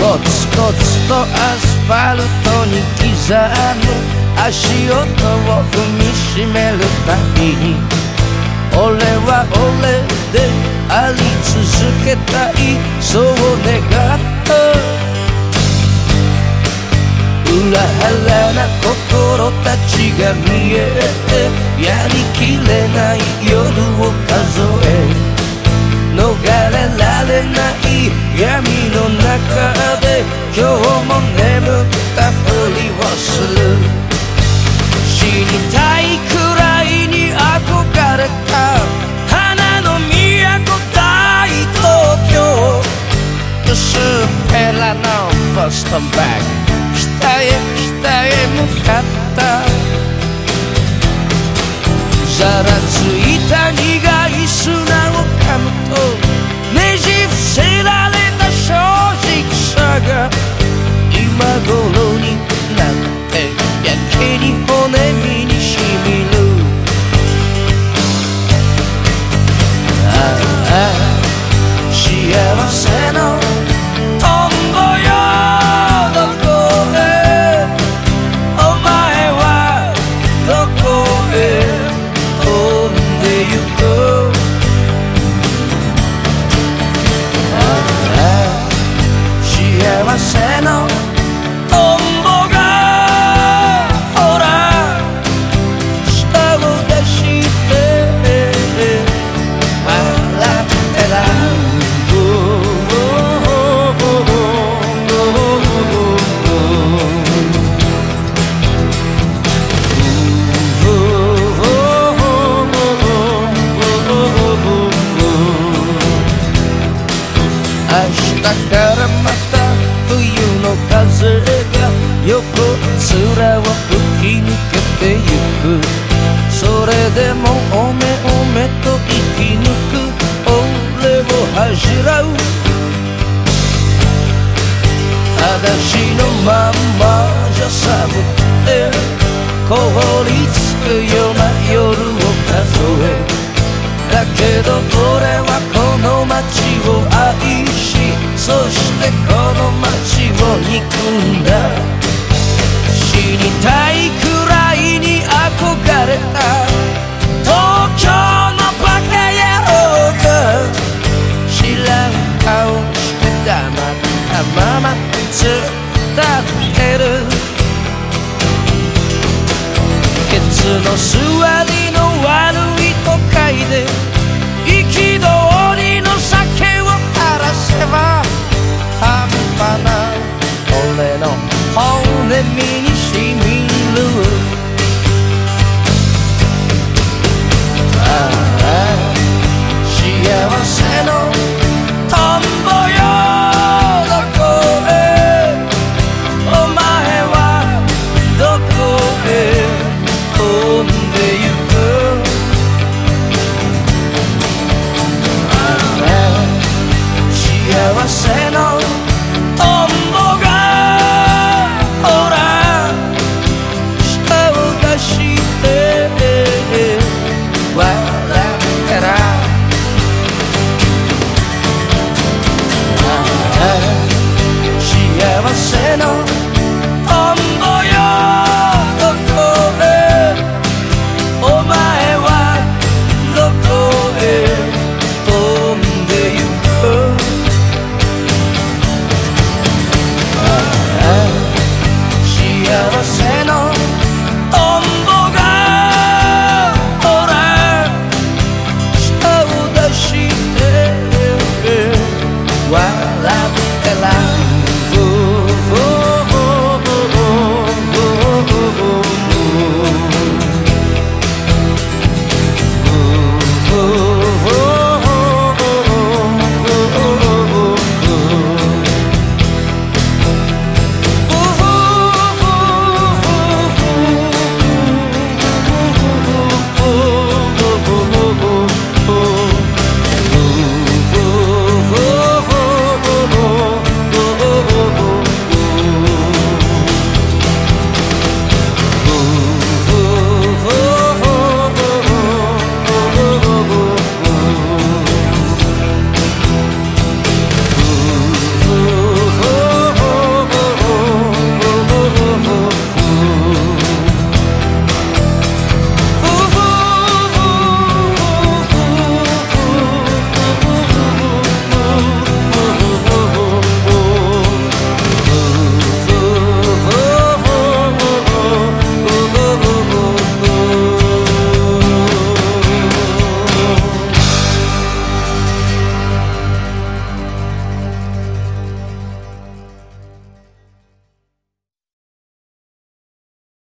コツコツとアスファルトに刻む足音を踏みしめるたびに俺は俺であり続けたいそう願った裏腹な心たちが見えてやりきれない眠ったふりをする死にたいくらいに憧れた花の都大東京薄っぺらのポストバッグ北へ北へ向かったざらついた苦い砂を噛むとでもおめおめと生き抜く俺を恥じらう。裸足のまんまじゃ寒くて凍りつくような夜を数え。だけど俺はこの街を愛しそしてこの街を憎んだ。死にたいくらいに憧れた it. Nueva Zelanda